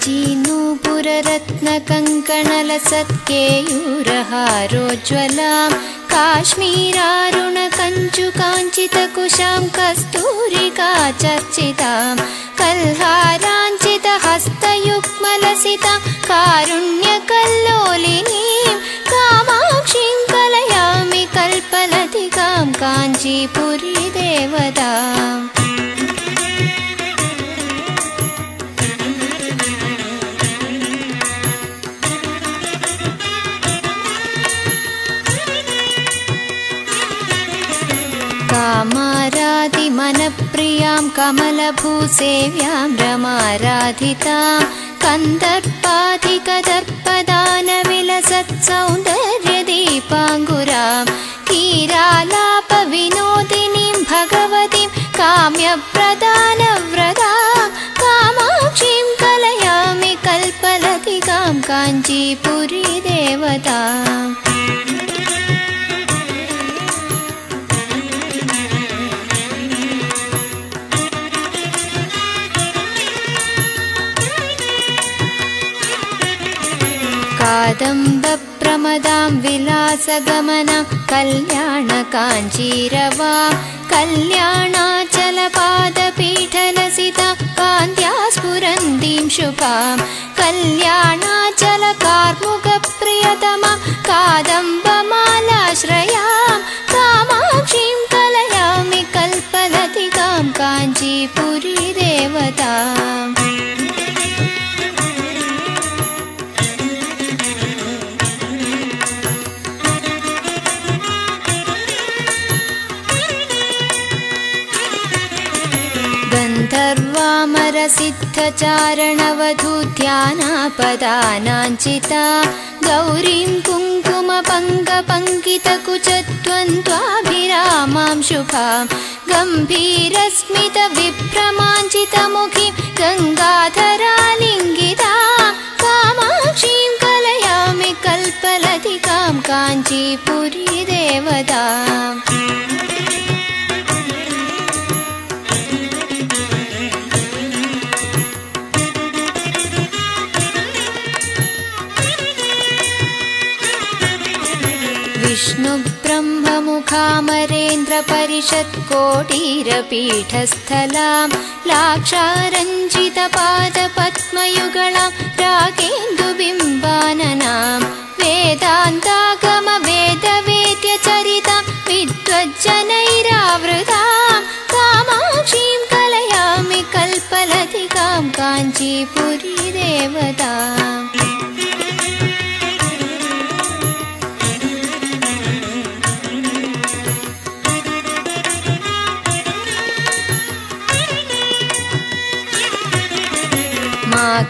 काञ्चीनूपुररत्नकङ्कणलसत्केयूरहारोज्ज्वलां काश्मीरारुणकञ्चुकाञ्चितकुशां कस्तूरिका चर्चितां कल्हाराञ्चितहस्तयुग्मलसितां कारुण्यकल्लोलिनीं कामाक्षीं कलयामि कल्पलतिकां काञ्चीपुरी देवताम् कामाराधिमनप्रियां कमलभूसेव्यां रमाराधितां कन्दर्पाधिकदर्पदानविलसत्सौन्दर्यदीपाङ्गुरां कीरालापविनोदिनीं भगवतीं काम्यप्रदानव्रतां कामाक्षीं कलयामि कल्पलतिकां काञ्चीपुरी देवताम् कादम्बप्रमदां विलासगमनं कल्याणकाञ्चीरवां कल्याणाचलपादपीठलसिता कान्त्या स्फुरन्तीं शुभां कल्याणाचलकार्मुकप्रियतमा कादम्बमालाश्रयां कामाक्षीं कलयामि कल्पलतिकां काञ्चीपुरी देवताम् गन्धर्वामरसिद्धचारणवधूध्यानापदानाञ्चिता गौरीं कुङ्कुमपङ्कपङ्कितकुचत्वन्द्वाभिरामां शुभां गम्भीरस्मितविभ्रमाञ्चितमुखीं गङ्गाधरालिङ्गिता कामाक्षीं कलयामि कल्पलतिकां काञ्चीपुरी देवताम् विष्णुब्रह्ममुखामरेन्द्रपरिषत्कोटीरपीठस्थलां लाक्षारञ्जितपादपद्मयुगलां रागेन्दुबिम्बाननां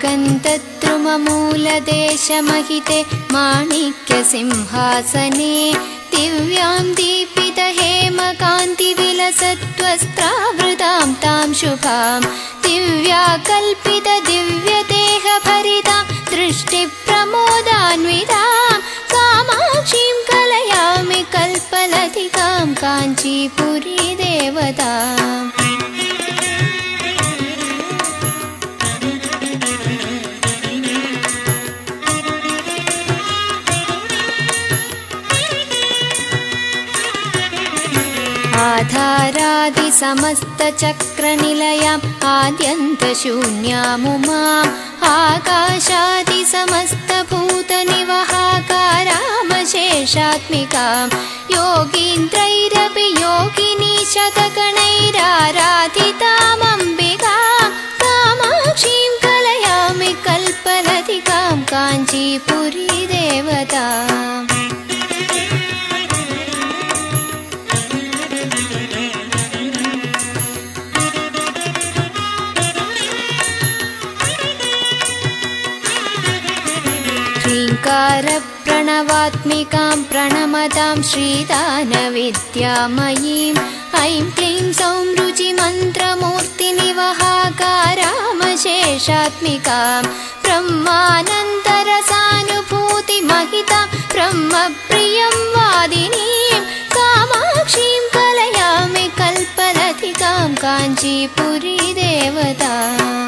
माकन्तद्रुममूलदेशमहिते माणिक्यसिंहासने दिव्यां दीपितहेमकान्तिविलसत्वस्त्रावृतां तां शुभां दिव्या कल्पितदिव्यदेहभरितां दृष्टिप्रमोदान्वितां कामाक्षीं कलयामि कल्पलतिकां काञ्चीपुरी देवताम् आधारादिसमस्तचक्रनिलयाम् आद्यन्तशून्यामुमाम् आकाशादिसमस्तभूतनिवहाकारामशेषात्मिकां योगीन्द्रैरपि योगिनी शतगणैराराधितामम्बिकां ह्रीङ्कारप्रणवात्मिकां प्रणमतां श्रीदानविद्यामयीं। ऐं क्लीं संरुचिमन्त्रमूर्तिनिवहाकारामशेषात्मिकां ब्रह्मानन्तरसानुभूतिमहितां ब्रह्मप्रियं वादिनीं। कामाक्षीं कलयामि कल्पलतिकां काञ्चीपुरी देवताम्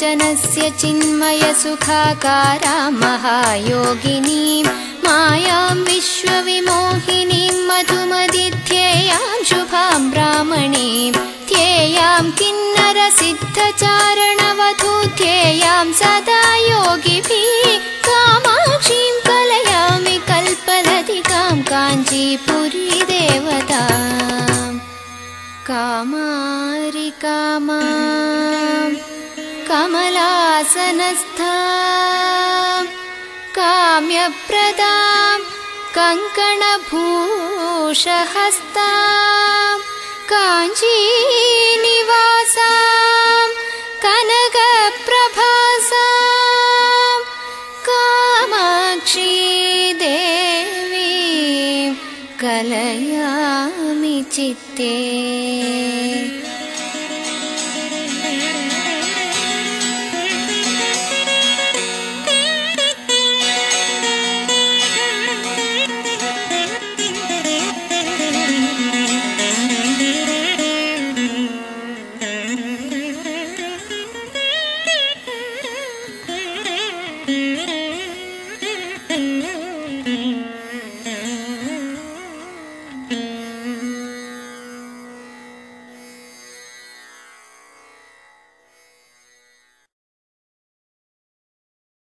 ब्रह्मस्य चिन्मयसुखाकारा महायोगिनीं मायां विश्वविमोहिनीं मधुमदिध्येयां शुभां ब्राह्मणीं ध्येयां किन्नरसिद्धचारणवधू ध्येयां सदा योगिभिः कामाक्षीं कलयामि कल्पलतिकां काञ्चीपुरी देवता कामारि कामा कमलासनस्था काम्यप्रदां कङ्कणभूषहस्ता काञ्चीनिवासां कनकप्रभासा कामाक्षी देवी कलयामि चित्ते